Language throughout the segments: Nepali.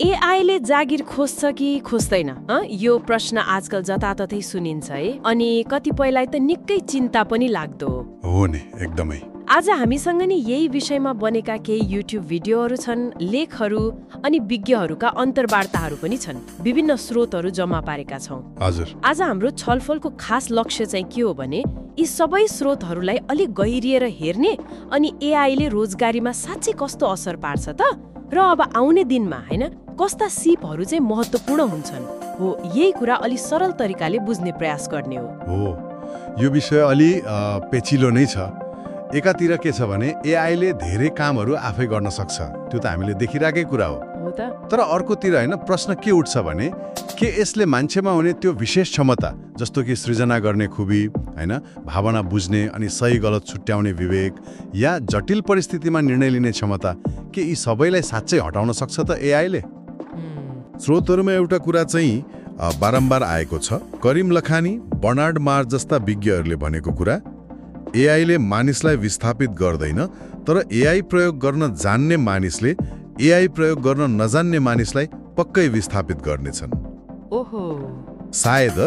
एआईले जागिर खोज्छ कि खोज्दैन हँ? यो प्रश्न आजकल जताततै सुनिन्छ है। अनि कतिपयलाई त निकै चिन्ता पनि लाग्दो। हो हो नि एकदमै। आज हामीसँग नि यही विषयमा बनेका केही युट्युब भिडियोहरू छन् लेखहरू अनि विज्ञहरूका अन्तर्वार्ताहरू पनि छन्। विभिन्न स्रोतहरू जम्मा पारेका छौँ। हजुर। आज हाम्रो छलफलको खास लक्ष्य चाहिँ के हो भने यी सबै स्रोतहरूलाई अलिक गहिरिएर हेर्ने अनि एआईले रोजगारीमा साँच्चै कस्तो असर पार्छ त? र अब आउने दिनमा होइन कस्ता सिपहरू चाहिँ महत्त्वपूर्ण हुन्छन्? हो यही कुरा अलि सरल तरिकाले बुझ्ने प्रयास गर्ने हो। हो यो विषय अलि पेचिलो नै छ। एकातिर के छ भने एआईले धेरै कामहरू आफै गर्न सक्छ। त्यो त हामीले देखिरहेकै कुरा हो। तर अर्कोतिर होइन प्रश्न के उठ्छ भने के यसले मान्छेमा हुने त्यो विशेष क्षमता जस्तो कि सृजना गर्ने खुबी होइन? भावना बुझ्ने अनि सही गलत छुट्याउने विवेक या जटिल परिस्थितिमा निर्णय लिने क्षमता के यी सबैलाई साँच्चै हटाउन सक्छ त एआईले? स्रोतहरूमा एउटा कुरा चाहिँ बारम्बार आएको छ। करिम लखानी बर्नार्ड मार जस्ता विज्ञहरूले भनेको कुरा एआईले मानिसलाई विस्थापित गर्दैन तर एआई प्रयोग गर्न जान्ने मानिसले एआई प्रयोग गर्न नजान्ने मानिसलाई पक्कै विस्थापित गर्नेछन्। ओहो। सायद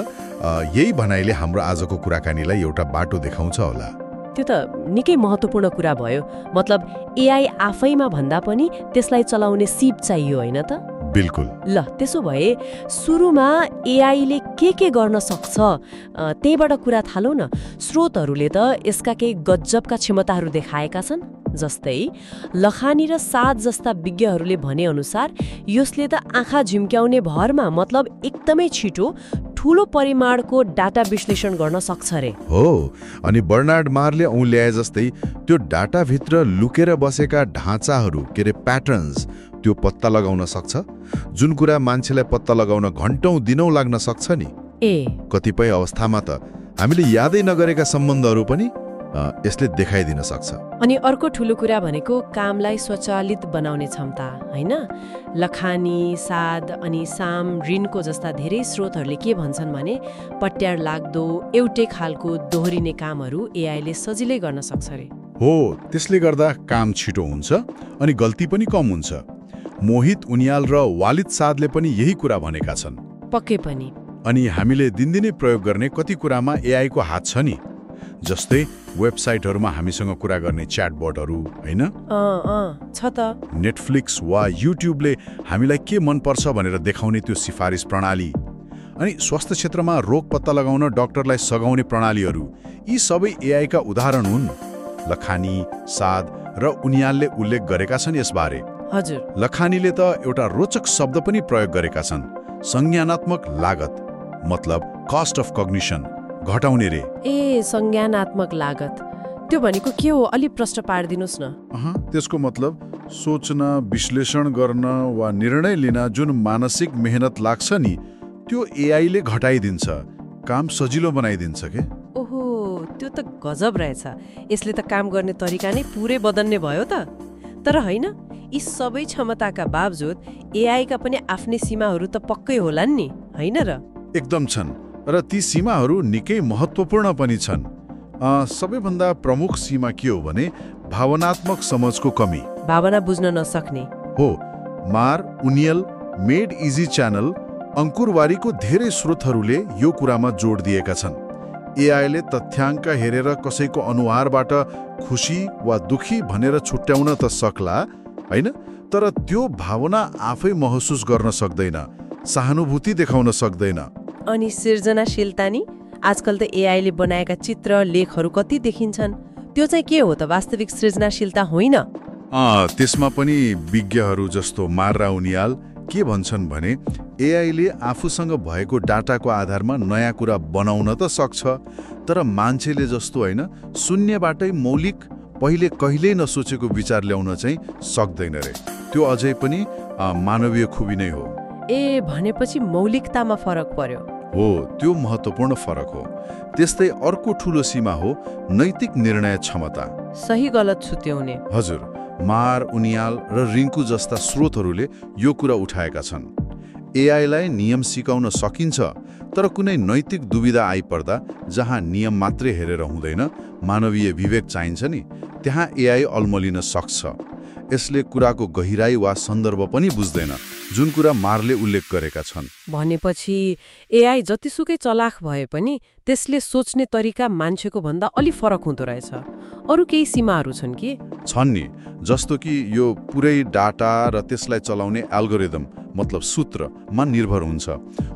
यही भनाइले हाम्रो आजको कुराकानीलाई एउटा बाटो देखाउँछ होला। त्यो त निकै महत्त्वपूर्ण कुरा भयो। मतलब एआई आफैमा भन्दा पनि त्यसलाई चलाउने सिप चाहियो होइन त? बिल्कुल। ल त्यसो भए सुरुमा एआईले के के गर्न सक्छ त्यहीबाट कुरा थालौँ न। स्रोतहरूले त यसका केही गजबका क्षमताहरू देखाएका छन् जस्तै लखानी र सात जस्ता विज्ञहरूले भने अनुसार यसले त आँखा झिम्क्याउने भरमा मतलब एकदमै छिटो ठूलो परिमाणको डाटा विश्लेषण गर्न सक्छ रे। हो अनि बर्नार्ड मारले औँल्याए जस्तै त्यो डाटाभित्र लुकेर बसेका ढाँचाहरू के अरे प्याटर्न्स त्यो पत्ता लगाउन सक्छ? जुन कुरा मान्छेलाई पत्ता लगाउन घन्टौँ दिनौँ लाग्न सक्छ नि? ए। कतिपय अवस्थामा त हामीले यादै नगरेका सम्बन्धहरू पनि यसले देखाइदिन सक्छ। अनि अर्को ठुलो कुरा भनेको कामलाई स्वचालित बनाउने क्षमता होइन? लखानी साद अनि साम ऋणको जस्ता धेरै स्रोतहरूले के भन्छन् भने पट्यार लाग्दो एउटै खालको दोहोरिने कामहरू एआईले सजिलै गर्न सक्छ रे। हो त्यसले गर्दा काम छिटो हुन्छ अनि गल्ती पनि कम हुन्छ। मोहित उनियाल र वालिद सादले पनि यही कुरा भनेका छन्। पक्कै पनि। अनि हामीले दिनदिनै प्रयोग गर्ने कति कुरामा एआईको हात छ नि? जस्तै वेबसाइटहरूमा हामीसँग कुरा गर्ने च्याटबोटहरू होइन? छ त। नेटफ्लिक्स वा युट्युबले हामीलाई के मनपर्छ भनेर देखाउने त्यो सिफारिस प्रणाली। अनि स्वास्थ्य क्षेत्रमा रोग पत्ता लगाउन डाक्टरलाई सघाउने प्रणालीहरू यी सबै एआईका उदाहरण हुन्। लखानी साद र उनियालले उल्लेख गरेका छन् यसबारे। हजुर। लखानीले त एउटा रोचक शब्द पनि प्रयोग गरेका छन्। संज्ञानात्मक लागत मतलब कस्ट अफ कग्निसन घटाउने रे। ए संज्ञानात्मक लागत। त्यो भनेको के हो? अलि प्रश्न पारिदिनुहोस् न। त्यसको मतलब सोच्न विश्लेषण गर्न वा निर्णय लिन जुन मानसिक मेहनत लाग्छ नि त्यो एआईले घटाइदिन्छ। काम सजिलो बनाइदिन्छ के? ओहो त्यो त गजब रहेछ। यसले त काम गर्ने तरिका नै पुरै बदल्ने भयो त। तर होइन यी सबै क्षमताका बावजुद एआईका पनि आफ्नै सीमाहरू त पक्कै होलान् नि होइन र? एकदम छन् र ती सीमाहरू निकै महत्त्वपूर्ण पनि छन्। सबैभन्दा प्रमुख सीमा के हो भने भावनात्मक समझको कमी। भावना बुझ्न नसक्ने। हो मार उनियल मेड इजी च्यानल अङ्कुरवारीको धेरै स्रोतहरूले यो कुरामा जोड दिएका छन्। एआईले तथ्याङ्क हेरेर कसैको अनुहारबाट खुसी वा दुखी भनेर छुट्याउन त सक्ला होइन? तर त्यो भावना आफै महसुस गर्न सक्दैन सहानुभूति देखाउन सक्दैन। अनि सृजनाशीलता नि आजकल त एआईले बनाएका चित्र लेखहरू कति देखिन्छन्। त्यो चाहिँ के हो त? वास्तविक सृजनाशीलता होइन? त्यसमा पनि विज्ञहरू जस्तो मार्रा उनियाल के भन्छन् भने एआईले आफूसँग भएको डाटाको आधारमा नयाँ कुरा बनाउन त सक्छ तर मान्छेले जस्तो होइन शून्यबाटै मौलिक पहिले कहिल्यै नसोचेको विचार ल्याउन चाहिँ सक्दैन रे। त्यो अझै पनि मानवीय खुबी नै हो। ए भनेपछि मौलिकतामा फरक पर्यो। हो त्यो महत्त्वपूर्ण फरक हो। त्यस्तै अर्को ठूलो सीमा हो नैतिक निर्णय क्षमता। सही गलत छुट्याउने। हजुर। मार उनियाल र रिङ्कु जस्ता स्रोतहरूले यो कुरा उठाएका छन्। एआईलाई नियम सिकाउन सकिन्छ तर कुनै नैतिक दुविधा आइपर्दा जहाँ नियम मात्रै हेरेर हुँदैन मानवीय विवेक चाहिन्छ नि त्यहाँ एआई अल्मलिन सक्छ। यसले कुराको गहिराई वा सन्दर्भ पनि बुझ्दैन जुन कुरा मारले उल्लेख गरेका छन्। भनेपछि एआई जतिसुकै चलाख भए पनि त्यसले सोच्ने तरिका मान्छेको भन्दा अलि फरक हुँदो रहेछ। अरू केही सीमाहरू छन् कि? छन् नि जस्तो कि यो पुरै डाटा र त्यसलाई चलाउने एल्गोरिदम मतलब सूत्रमा निर्भर हुन्छ।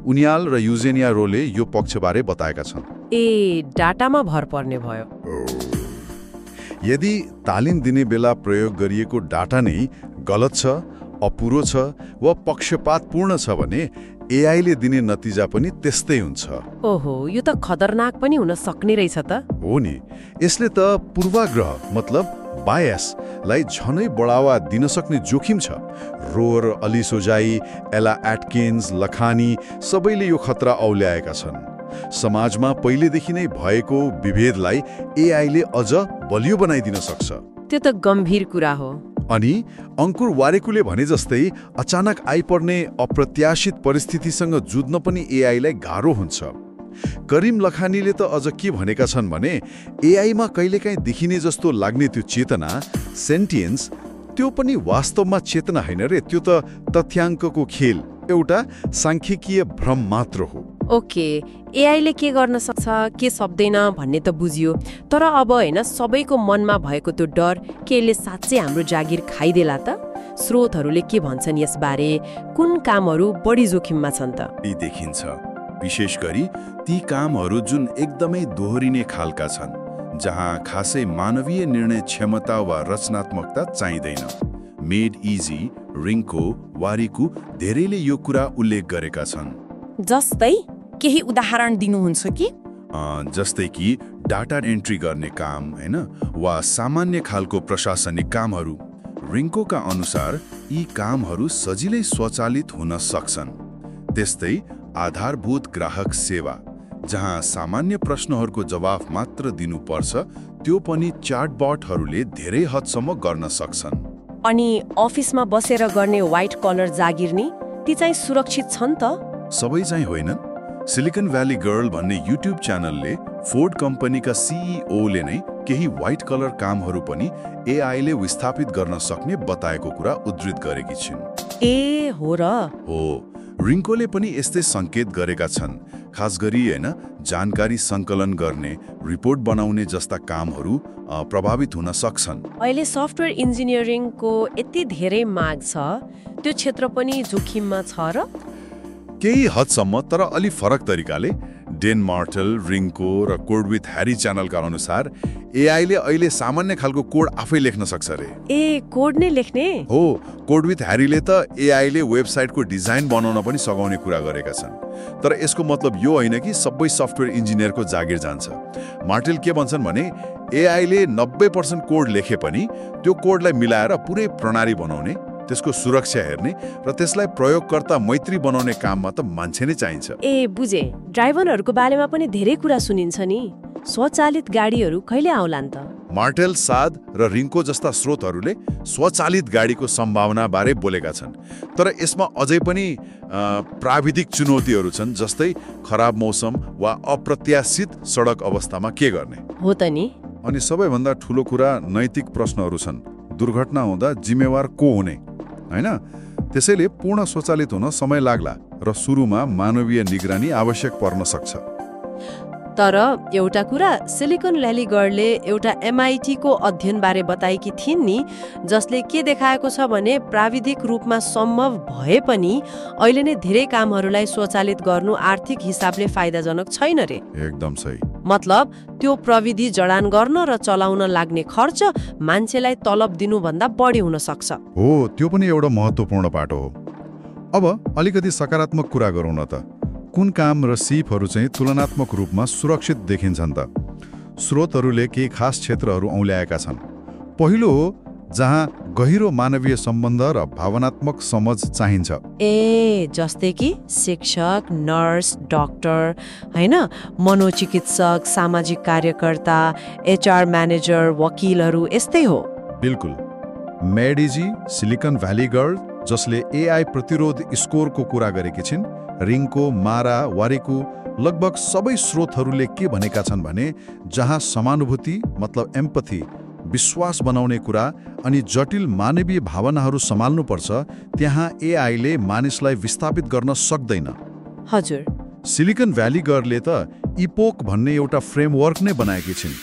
उनियाल र युजेनिया रोले यो पक्षबारे बताएका छन्। ए डाटामा भर पर्ने भयो। यदि तालिम दिने बेला प्रयोग गरिएको डाटा नै गलत छ अपुरो छ वा पक्षपातपूर्ण छ भने एआईले दिने नतिजा पनि त्यस्तै हुन्छ। ओहो यो त खतरनाक पनि हुन सक्ने रहेछ त। हो नि। यसले त पूर्वाग्रह मतलब बायसलाई झनै बढावा दिन सक्ने जोखिम छ। रोर अलिसोजाई एला एटकिन्स लखानी सबैले यो खतरा औल्याएका छन्। समाजमा पहिलेदेखि नै भएको विभेदलाई एआईले अझ बलियो बनाइदिन सक्छ। त्यो त गम्भीर कुरा हो। अनि अङ्कुर वारेकुले भने जस्तै अचानक आइपर्ने अप्रत्याशित परिस्थितिसँग जुझ्न पनि एआईलाई गाह्रो हुन्छ। करिम लखानीले त अझ के भनेका छन् भने एआईमा कहिलेकाहीँ देखिने जस्तो लाग्ने त्यो चेतना सेन्टियन्स त्यो पनि वास्तवमा चेतना होइन रे त्यो त तथ्याङ्कको खेल एउटा साङ्ख्यिकीय भ्रम मात्र हो। ओके। एआईले के गर्न सक्छ के सक्दैन भन्ने त बुझियो। तर अब होइन सबैको मनमा भएको त्यो डर के यसले साँच्चै हाम्रो जागिर खाइदेला त? स्रोतहरूले के भन्छन् यसबारे? कुन कामहरू बढी जोखिममा छन् त? देखिन्छ। विशेष गरी ती कामहरू जुन एकदमै दोहोरिने खालका छन् जहाँ खासै मानवीय निर्णय क्षमता वा रचनात्मकता चाहिँदैन। मेड इजी रिङ्को वारिकु धेरैले यो कुरा उल्लेख गरेका छन्। जस्तै? केही उदाहरण दिनुहुन्छ कि? जस्तै कि डाटा एन्ट्री गर्ने काम होइन? वा सामान्य खालको प्रशासनिक कामहरू। रिङ्कोका अनुसार यी कामहरू सजिलै स्वचालित हुन सक्छन्। त्यस्तै आधारभूत ग्राहक सेवा जहाँ सामान्य प्रश्नहरूको जवाफ मात्र दिनुपर्छ त्यो पनि चाटबटहरूले धेरै हदसम्म गर्न सक्छन्। अनि अफिसमा बसेर गर्ने व्हाइट कलर जागिर नि ती चाहिँ सुरक्षित छन् त? सबै चाहिँ होइनन् सिलिकन भ्याली गर्ल भन्ने युट्युब च्यानलले फोर्ड कम्पनीका सिइओले नै केही व्हाइट कलर कामहरू पनि एआईले विस्थापित गर्न सक्ने बताएको कुरा उद्धृत गरेकी छिन्। ए हो र। हो। रिङ्कोले पनि यस्तै सङ्केत गरेका छन्। खास गरी होइन जानकारी सङ्कलन गर्ने रिपोर्ट बनाउने जस्ता कामहरू प्रभावित हुन सक्छन्। अहिले सफ्टवेयर इन्जिनियरिङको यति धेरै माग छ। त्यो क्षेत्र पनि जोखिममा छ र? केही हदसम्म तर अलि फरक तरिकाले डेन मार्टल रिङ्को र कोड विथ ह्यारी च्यानलका अनुसार एआईले अहिले सामान्य खालको कोड आफै लेख्न सक्छ अरे ए कोड नै लेख्ने? हो कोड विथ ह्यारीले त एआईले वेबसाइटको डिजाइन बनाउन पनि सघाउने कुरा गरेका छन्। तर यसको मतलब यो होइन कि सबै सफ्टवेयर इन्जिनियरको जागिर जान्छ। मार्टेल के भन्छन् भने एआईले नब्बे पर्सेन्ट कोड लेखे पनि त्यो कोडलाई मिलाएर पुरै प्रणाली बनाउने त्यसको सुरक्षा हेर्ने र त्यसलाई प्रयोगकर्ता मैत्री बनाउने काममा त मान्छे नै चाहिन्छ। ए बुझे ड्राइभरहरूको बारेमा पनि धेरै कुरा सुनिन्छ नि। स्वचालित गाडीहरू कहिले आउलान् त? मार्टेल साद र रिङ्को जस्ता स्रोतहरूले स्वचालित गाडीको सम्भावना बारे बोलेका छन्। तर यसमा अझै पनि प्राविधिक चुनौतीहरू छन् जस्तै खराब मौसम वा अप्रत्याशित सडक अवस्थामा के गर्ने? हो त नि। अनि सबैभन्दा ठुलो कुरा नैतिक प्रश्नहरू छन्। दुर्घटना हुँदा जिम्मेवार को हुने? होइन? त्यसैले पूर्ण स्वचालित हुन समय लाग्ला र सुरुमा मानवीय निगरानी आवश्यक पर्न सक्छ। तर एउटा कुरा सिलिकन ल्यालीगढले एउटा एमआइटीको अध्ययनबारे बताएकी थिइन् नि जसले के देखाएको छ भने प्राविधिक रूपमा सम्भव भए पनि अहिले नै धेरै कामहरूलाई स्वचालित गर्नु आर्थिक हिसाबले फाइदाजनक छैन रे। एकदम सही। मतलब त्यो प्रविधि जडान गर्न र चलाउन लाग्ने खर्च मान्छेलाई तलब दिनुभन्दा बढी हुन सक्छ हो त्यो पनि एउटा महत्त्वपूर्ण पाटो हो। अब अलिकति सकारात्मक कुरा गरौँ न त। कुन काम र सिपहरू चाहिँ तुलनात्मक रूपमा सुरक्षित देखिन्छन् त? स्रोतहरूले केही खास क्षेत्रहरू औल्याएका छन्। पहिलो हो जहाँ गहिरो मानवीय सम्बन्ध र भावनात्मक समझ चाहिन्छ। ए जस्तै कि शिक्षक नर्स डाक्टर होइन? मनोचिकित्सक सामाजिक कार्यकर्ता एचआर म्यानेजर वकिलहरू यस्तै हो। बिल्कुल। Made easy Silicon Valley girl जसले एआई प्रतिरोध स्कोरको कुरा गरेकी छिन् रिङको मारा वारिकु लगभग सबै स्रोतहरूले के भनेका छन् भने जहाँ समानुभूति मतलब एम्पथी विश्वास बनाउने कुरा अनि जटिल मानवीय भावनाहरू सम्हाल्नुपर्छ त्यहाँ एआईले मानिसलाई विस्थापित गर्न सक्दैन। हजुर। सिलिकन भ्याली गर्लले त इपोक भन्ने एउटा फ्रेमवर्क नै बनाएकी छिन्।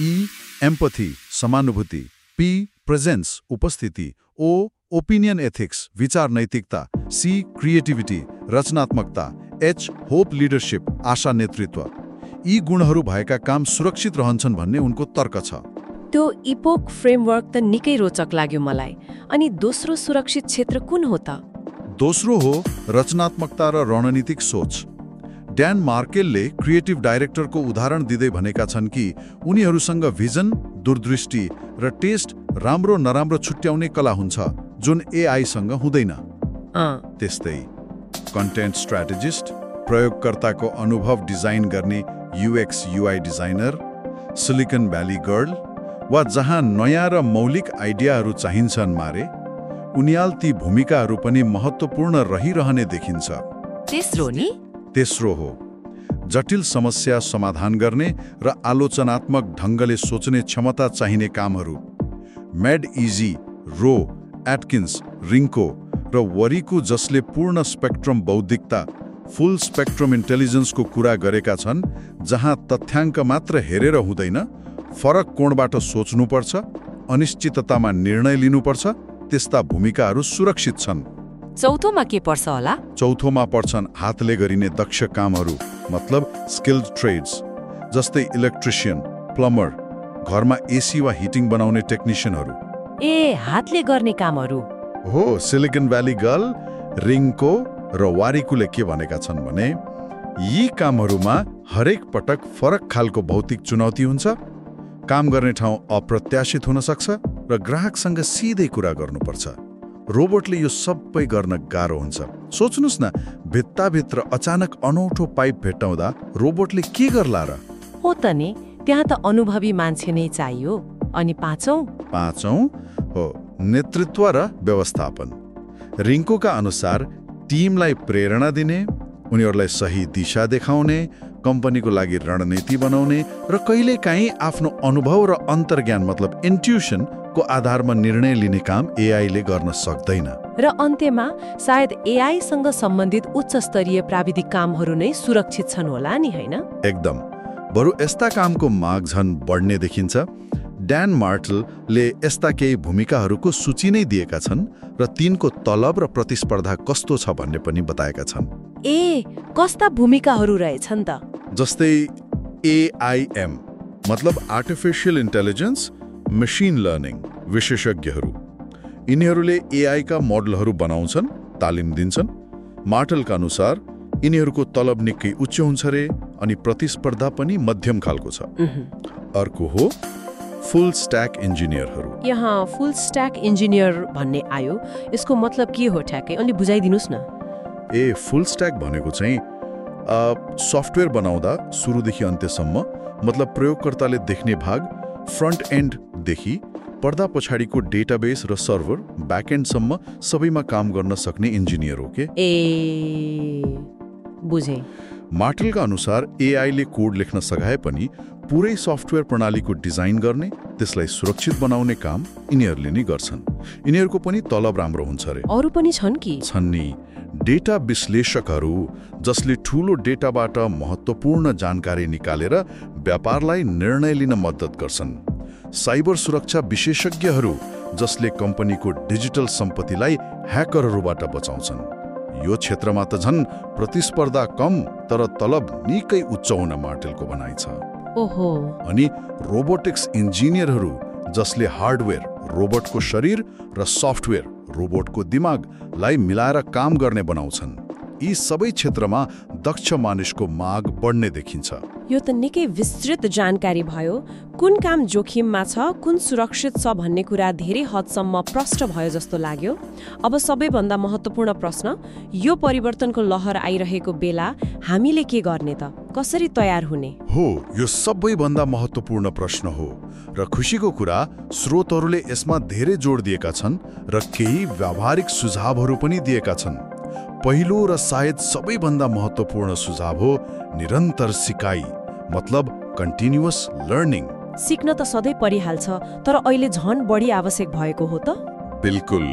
ई एम्पथी समानुभूति पी प्रेजेन्स उपस्थिति ओ ओपिनियन एथिक्स विचार नैतिकता सी क्रिएटिभिटी रचनात्मकता एच होप लिडरसिप आशा नेतृत्व। यी गुणहरू भएका काम सुरक्षित रहन्छन् भन्ने उनको तर्क छ। त्यो इपोक फ्रेमवर्क त निकै रोचक लाग्यो मलाई। अनि दोस्रो सुरक्षित क्षेत्र कुन हो त? दोस्रो हो रचनात्मकता र रणनीतिक सोच। ड्यान मार्केलले क्रिएटिभ डाइरेक्टरको उदाहरण दिँदै भनेका छन् कि उनीहरूसँग भिजन दूरदृष्टि र टेस्ट राम्रो नराम्रो छुट्याउने कला हुन्छ जुन एआईसँग हुँदैन। त्यस्तै कन्टेन्ट स्ट्राटेजिस्ट प्रयोगकर्ताको अनुभव डिजाइन गर्ने UX UI designer Silicon Valley girl वा जहाँ नयाँ र मौलिक आइडियाहरू चाहिन्छन् मारे उनियाल ती भूमिकाहरू पनि महत्त्वपूर्ण रहिरहने देखिन्छ। तेस्रो नि? तेस्रो हो। जटिल समस्या समाधान गर्ने र आलोचनात्मक ढङ्गले सोच्ने क्षमता चाहिने कामहरू। मेड इजी रो एटकिन्स रिङ्को र वरिको जसले पूर्ण स्पेक्ट्रम बौद्धिकता फुल स्पेक्ट्रम इन्टेलिजेन्सको कुरा गरेका छन् जहाँ तथ्याङ्क मात्र हेरेर हुँदैन फरक कोणबाट सोच्नुपर्छ अनिश्चिततामा निर्णय लिनुपर्छ त्यस्ता भूमिकाहरू सुरक्षित छन्। चौथोमा के पर्छ होला? चौथोमा पर्छन् हातले गरिने दक्ष कामहरू मतलब स्किल्ड ट्रेड्स जस्तै इलेक्ट्रिसियन प्लम्बर घरमा एसी वा हिटिङ बनाउने टेक्निसियनहरू ए हातले गर्ने कामहरू। हो सिलिकन भ्याली गर्ल रिङको र वारिकुले के भनेका छन् भने यी कामहरूमा हरेक पटक फरक खालको भौतिक चुनौती हुन्छ काम गर्ने ठाउँ अप्रत्याशित हुन सक्छ र ग्राहकसँग सिधै कुरा गर्नुपर्छ। रोबोटले यो सबै गर्न गाह्रो हुन्छ। सोच्नुहोस् न भित्ताभित्र अचानक अनौठो पाइप भेट्टाउँदा रोबोटले के गर्ला र? हो त नि त्यहाँ त अनुभवी मान्छे नै चाहियो। अनि पाँचौँ? पाँचौँ? हो नेतृत्व र व्यवस्थापन। रिङ्कोका अनुसार टिमलाई प्रेरणा दिने उनीहरूलाई सही दिशा देखाउने कम्पनीको लागि रणनीति बनाउने र कहिलेकाहीँ आफ्नो अनुभव र अन्तर्ज्ञान मतलब इन्ट्युसनको आधारमा निर्णय लिने काम एआईले गर्न सक्दैन। र अन्त्यमा सायद एआईसँग सम्बन्धित उच्च स्तरीय प्राविधिक कामहरू नै सुरक्षित छन् होला नि होइन? एकदम। बरु यस्ता कामको माग झन बढ्ने देखिन्छ। ड्यान मार्टलले यस्ता केही भूमिकाहरूको सूची नै दिएका छन् र तिनको तलब र प्रतिस्पर्धा कस्तो छ भन्ने पनि बताएका छन्। ए कस्ता भूमिकाहरू रहेछन् त? जस्तै एआइएम मतलब आर्टिफिसियल इन्टेलिजेन्स मेसिन लर्निङ विशेषज्ञहरू। यिनीहरूले एआईका मोडलहरू बनाउँछन् तालिम दिन्छन्। मार्टलका अनुसार यिनीहरूको तलब निकै उच्च हुन्छ रे अनि प्रतिस्पर्धा पनि मध्यम खालको छ। अर्को हो फुल स्ट्याक इन्जिनियरहरू यहाँ फुल स्ट्याक इन्जिनियर भन्ने आयो। यसको मतलब के हो ठ्याक्कै? अलि बुझाइदिनुहोस् न। ए फुल स्ट्याक भनेको चाहिँ सफ्टवेयर बनाउँदा सुरुदेखि अन्त्यसम्म मतलब प्रयोगकर्ताले देख्ने भाग फ्रन्ट एन्डदेखि पर्दा पछाडिको डेटाबेस र सर्भर ब्याकएन्डसम्म सबैमा काम गर्न सक्ने इन्जिनियर हो के? ए बुझेँ। मार्टलका अनुसार एआईले कोड लेख्न सघाए पनि पुरै सफ्टवेयर प्रणालीको डिजाइन गर्ने त्यसलाई सुरक्षित बनाउने काम यिनीहरूले नै गर्छन्। यिनीहरूको पनि तलब राम्रो हुन्छ अरे। अरू पनि छन् कि? छन् नि। डेटा विश्लेषकहरू जसले ठूलो डेटाबाट महत्त्वपूर्ण जानकारी निकालेर व्यापारलाई निर्णय लिन मद्दत गर्छन्। साइबर सुरक्षा विशेषज्ञहरू जसले कम्पनीको डिजिटल सम्पत्तिलाई ह्याकरहरूबाट बचाउँछन्। यो क्षेत्रमा त झन् प्रतिस्पर्धा कम तर तलब निकै उच्च हुन मार्टेलको भनाइ छ। ओहो। अनि रोबोटिक्स इन्जिनियरहरू जसले हार्डवेयर रोबोटको शरीर र सफ्टवेयर रोबोटको दिमागलाई मिलाएर काम गर्ने बनाउँछन्। यी सबै क्षेत्रमा दक्ष मानिसको माग बढ्ने देखिन्छ। यो त निकै विस्तृत जानकारी भयो। कुन काम जोखिममा छ कुन सुरक्षित छ भन्ने कुरा धेरै हदसम्म प्रष्ट भयो जस्तो लाग्यो। अब सबैभन्दा महत्त्वपूर्ण प्रश्न यो परिवर्तनको लहर आइरहेको बेला हामीले के गर्ने त? कसरी तयार हुने? हो यो सबैभन्दा महत्त्वपूर्ण प्रश्न हो र खुसीको कुरा स्रोतहरूले यसमा धेरै जोड दिएका छन् र केही व्यावहारिक सुझावहरू पनि दिएका छन्। पहिलो र सायद सबैभन्दा महत्त्वपूर्ण सुझाव हो निरन्तर सिकाइ मतलब कन्टिन्युअस लर्निङ। सिक्न त सधैँ परिहाल्छ तर अहिले झन बढी आवश्यक भएको हो त। बिल्कुल।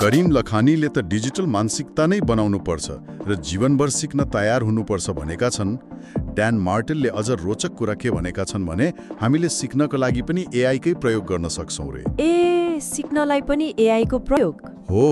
करिम लखानीले त डिजिटल मानसिकता नै बनाउनुपर्छ र जीवनभर सिक्न तयार हुनुपर्छ भनेका छन्। ड्यान मार्टेलले अझ रोचक कुरा के भनेका छन् भने हामीले सिक्नको लागि पनि एआईकै प्रयोग गर्न सक्छौँ रे। ए सिक्नलाई पनि एआईको प्रयोग? हो।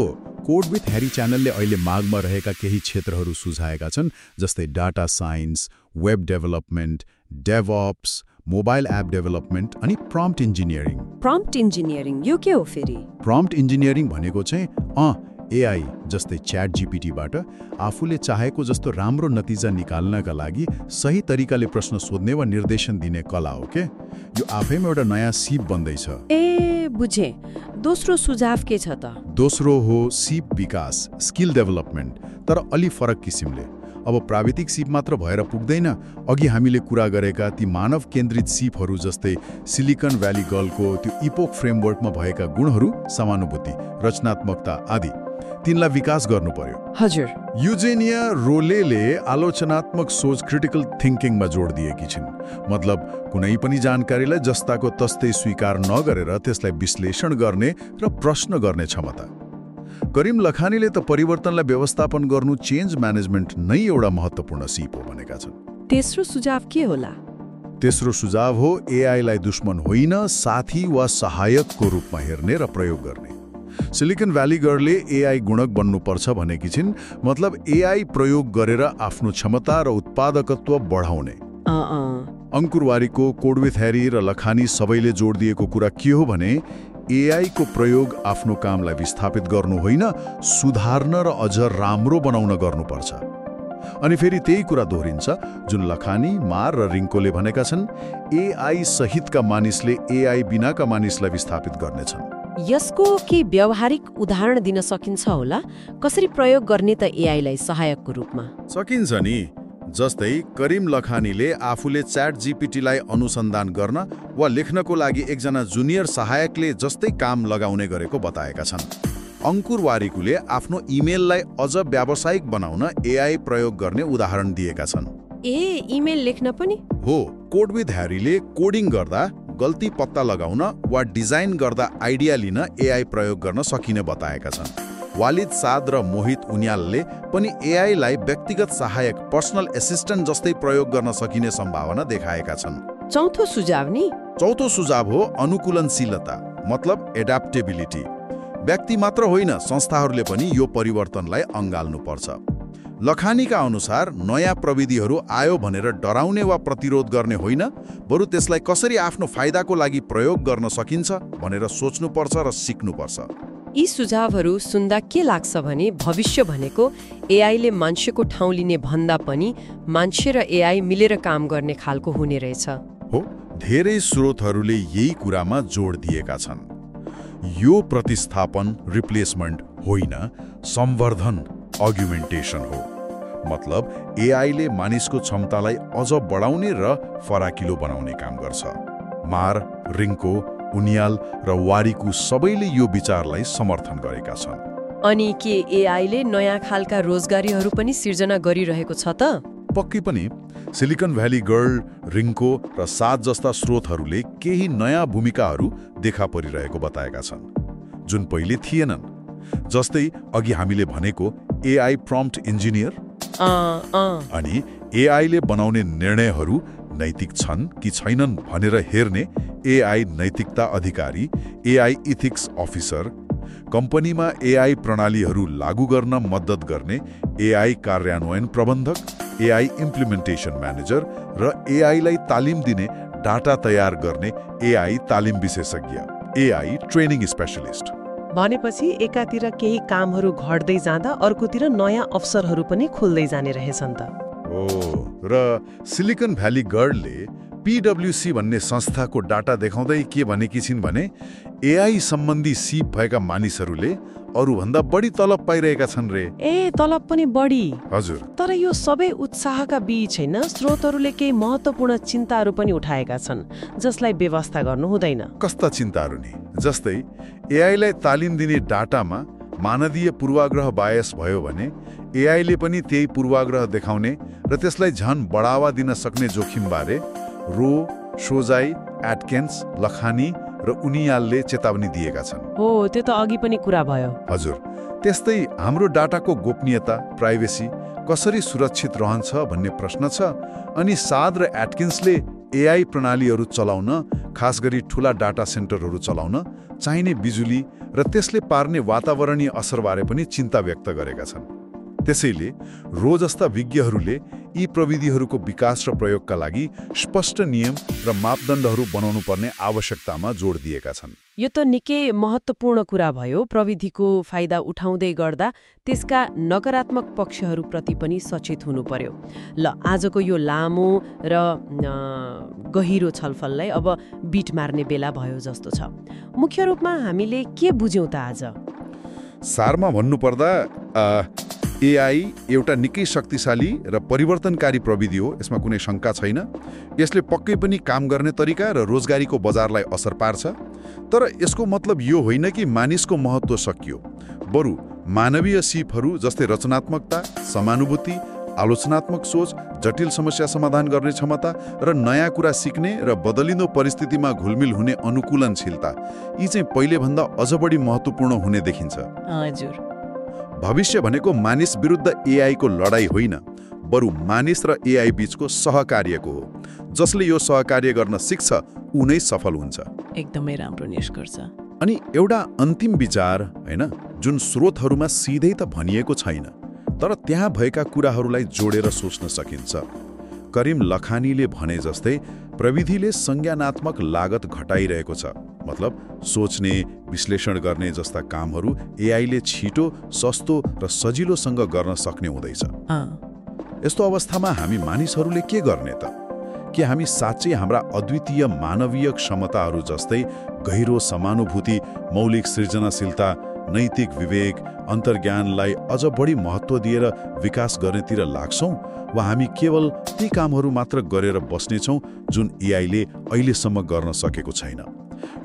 कोड विथ ह्यारी च्यानलले अहिले मागमा रहेका केही क्षेत्रहरू सुझाएका छन् जस्तै data science web development DevOps mobile app development अनि प्रम्प्ट इन्जिनियरिङ। प्रम्प्ट इन्जिनियरिङ यो के हो फेरि? प्रम्प्ट इन्जिनियरिङ भनेको चाहिँ अँ एआई जस्तै च्याट जिपिटीबाट आफूले चाहेको जस्तो राम्रो नतिजा निकाल्नका लागि सही तरिकाले प्रश्न सोध्ने वा निर्देशन दिने कला हो के? यो आफैमा एउटा नयाँ सिप बन्दैछ। ए बुझे। दोस्रो सुझाव के छ त? दोस्रो हो सिप विकास स्किल डेभलपमेन्ट तर अलि फरक किसिमले। अब प्राविधिक सिप मात्र भएर पुग्दैन अघि हामीले कुरा गरेका ती मानव केन्द्रित सिपहरू जस्तै सिलिकन भ्याली गर्लको त्यो इपोक फ्रेमवर्कमा भएका गुणहरू समानुभूति रचनात्मकता आदि। तिनलाई विकास गर्नु पर्यो हजुर। युजेनिया रोलेले आलोचनात्मक सोच क्रिटिकल थिङ्किङमा जोड दिएकी छिन्। मतलब कुनै पनि जानकारीलाई जस्ताको तस्तै स्वीकार नगरेर त्यसलाई विश्लेषण गर्ने र प्रश्न गर्ने क्षमता। करिम लखानीले त परिवर्तनलाई व्यवस्थापन गर्नु चेन्ज म्यानेजमेन्ट नै एउटा महत्त्वपूर्ण सिप हो भनेका छन्। तेस्रो सुझाव के होला? तेस्रो सुझाव हो एआईलाई दुश्मन होइन साथी वा सहायकको रूपमा हेर्ने र प्रयोग गर्ने। सिलिकन भ्याली गर्लले एआई गुणक बन्नुपर्छ भनेकी छिन्। मतलब एआई प्रयोग गरेर आफ्नो क्षमता र उत्पादकत्व बढाउने। अङ्कुरवारीको कोडविथ ह्यारी र लखानी सबैले जोड दिएको कुरा के हो भने एआईको प्रयोग आफ्नो कामलाई विस्थापित गर्नु होइन सुधार्न र अझ राम्रो बनाउन गर्नुपर्छ। अनि फेरि त्यही कुरा दोहोरिन्छ जुन लखानी मार र रिङ्कोले भनेका छन्। एआई सहितका मानिसले एआई बिनाका मानिसलाई विस्थापित गर्नेछन्। यसको के व्यावहारिक उदाहरण दिन सकिन्छ होला? कसरी प्रयोग गर्ने त एआईलाई सहायकको रूपमा? सकिन्छ नि। जस्तै करिम लखानीले आफूले च्याट जिपिटीलाई अनुसन्धान गर्न वा लेख्नको लागि एकजना जुनियर सहायकले जस्तै काम लगाउने गरेको बताएका छन्। अङ्कुर वारिकुले आफ्नो इमेललाई अझ व्यावसायिक बनाउन एआई प्रयोग गर्ने उदाहरण दिएका छन्। ए इमेल लेख्न पनि? हो कोड विथ ह्यारीले कोडिङ गर्दा गल्ती पत्ता लगाउन वा डिजाइन गर्दा आइडिया लिन एआई प्रयोग गर्न सकिने बताएका छन्। वालिद साद र मोहित उनियालले पनि एआईलाई व्यक्तिगत सहायक पर्सनल एसिस्टेन्ट जस्तै प्रयोग गर्न सकिने सम्भावना देखाएका छन्। चौथो सुझाव नि? चौथो सुझाव हो अनुकूलनशीलता मतलब एडाप्टेबिलिटी व्यक्ति मात्र होइन संस्थाहरूले पनि यो परिवर्तनलाई अँगाल्नुपर्छ। लखानीका अनुसार नयाँ प्रविधिहरू आयो भनेर डराउने वा प्रतिरोध गर्ने होइन बरु त्यसलाई कसरी आफ्नो फाइदाको लागि प्रयोग गर्न सकिन्छ भनेर सोच्नुपर्छ र सिक्नुपर्छ। यी सुझावहरू सुन्दा के लाग्छ भने भविष्य भनेको एआईले मान्छेको ठाउँ लिने भन्दा पनि मान्छे र एआई मिलेर काम गर्ने खालको हुने रहेछ। हो धेरै स्रोतहरूले यही कुरामा जोड दिएका छन्। यो प्रतिस्थापन रिप्लेसमेन्ट होइन संवर्धन अग्युमेन्टेसन हो। मतलब एआईले मानिसको क्षमतालाई अझ बढाउने र फराकिलो बनाउने काम गर्छ। मार रिङ्को उनियाल र वारीको सबैले यो विचारलाई समर्थन गरेका छन्। अनि के एआईले नयाँ खालका रोजगारीहरू पनि सिर्जना गरिरहेको छ त? पक्कै पनि। सिलिकन भ्याली गर्ल रिङ्को र सात जस्ता स्रोतहरूले केही नयाँ भूमिकाहरू देखा परिरहेको बताएका छन्। जुन पहिले थिएनन्। जस्तै अघि हामीले भनेको एआई प्रम्प्ट इन्जिनियर अनि एआईले बनाउने निर्णयहरू नैतिक छन् कि छैनन् भनेर हेर्ने एआई नैतिकता अधिकारी एआई इथिक्स अफिसर कम्पनीमा एआई प्रणालीहरू लागू गर्न मद्दत गर्ने एआई कार्यान्वयन प्रबन्धक एआई इम्प्लिमेन्टेसन म्यानेजर र एआईलाई तालिम दिने डाटा तयार गर्ने एआई तालिम विशेषज्ञ एआई ट्रेनिङ स्पेसलिस्ट भनेपछि एकातिर केही कामहरू घट्दै जाँदा अर्कोतिर नयाँ अवसरहरू पनि खुल्दै जाने रहेछन् त। हो र सिलिकन भ्याली गर्डले पिडब्ल्युसी भन्ने संस्थाको डाटा देखाउँदै के भनेकी छिन् भने एआई सम्बन्धी सिप भएका मानिसहरूले अरूभन्दा बढी तलब पाइरहेका छन् रे। ए तलब पनि बढी। हजुर। तर यो सबै उत्साहका बीच होइन स्रोतहरूले केही महत्त्वपूर्ण चिन्ताहरू पनि उठाएका छन् जसलाई व्यवस्था गर्नु हुँदैन। कस्ता चिन्ताहरू नि? जस्तै एआईलाई तालिम दिने डाटामा मानवीय पूर्वाग्रह बायस भयो भने एआईले पनि त्यही पूर्वाग्रह देखाउने र त्यसलाई झन बढावा दिन सक्ने जोखिमबारे रो सोजाई एटकेन्स लखानी र उनियालले चेतावनी दिएका छन्। हो त्यो त अघि पनि कुरा भयो। हजुर त्यस्तै हाम्रो डाटाको गोपनीयता प्राइभेसी कसरी सुरक्षित रहन्छ भन्ने प्रश्न छ अनि साद र एटकिन्सले एआई प्रणालीहरू चलाउन खास गरी ठुला डाटा सेन्टरहरू चलाउन चाहिने बिजुली र त्यसले पार्ने वातावरणीय असरबारे पनि चिन्ता व्यक्त गरेका छन्। त्यसैले रो जस्ता विज्ञहरूले यी प्रविधिहरूको विकास र प्रयोगका लागि स्पष्ट नियम र मापदण्डहरू बनाउनु पर्ने आवश्यकतामा जोड दिएका छन्। यो त निकै महत्त्वपूर्ण कुरा भयो। प्रविधिको फाइदा उठाउँदै गर्दा त्यसका नकारात्मक पक्षहरूप्रति पनि सचेत हुनु पर्यो। ल आजको यो लामो र गहिरो छलफललाई अब बिट मार्ने बेला भयो जस्तो छ। मुख्य रूपमा हामीले के बुझ्यौँ त आज? सारमा भन्नुपर्दा एआई एउटा निकै शक्तिशाली र परिवर्तनकारी प्रविधि हो यसमा कुनै शङ्का छैन। यसले पक्कै पनि काम गर्ने तरिका र रोजगारीको बजारलाई असर पार्छ। तर यसको मतलब यो होइन कि मानिसको महत्त्व सकियो। बरु मानवीय सिपहरू जस्तै रचनात्मकता समानुभूति आलोचनात्मक सोच जटिल समस्या समाधान गर्ने क्षमता र नयाँ कुरा सिक्ने र बदलिँदो परिस्थितिमा घुलमिल हुने अनुकूलनशीलता यी चाहिँ पहिलेभन्दा अझ बढी महत्त्वपूर्ण हुने देखिन्छ। हजुर। भविष्य भनेको मानिस विरुद्ध एआईको लडाई होइन बरु मानिस र एआई बीचको सहकार्यको हो। जसले यो सहकार्य गर्न सिक्छ ऊ नै सफल हुन्छ। एकदमै राम्रो निष्कर्ष। अनि एउटा अन्तिम विचार होइन जुन स्रोतहरूमा सिधै त भनिएको छैन तर त्यहाँ भएका कुराहरूलाई जोडेर सोच्न सकिन्छ। करिम लखानीले भने जस्तै प्रविधिले संज्ञानात्मक लागत घटाइरहेको छ। मतलब सोच्ने विश्लेषण गर्ने जस्ता कामहरू एआईले छिटो सस्तो र सजिलोसँग गर्न सक्ने हुँदैछ। यस्तो अवस्थामा हामी मानिसहरूले के गर्ने त? के हामी साँच्चै हाम्रा अद्वितीय मानवीय क्षमताहरू जस्तै गहिरो समानुभूति मौलिक सृजनाशीलता नैतिक विवेक अन्तर्ज्ञानलाई अझ बढी महत्त्व दिएर विकास गर्नेतिर लाग्छौँ वा हामी केवल ती कामहरू मात्र गरेर बस्नेछौँ जुन एआईले अहिलेसम्म गर्न सकेको छैन?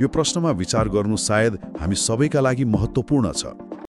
यो प्रश्नमा विचार गर्नु सायद हामी सबैका लागि महत्त्वपूर्ण छ।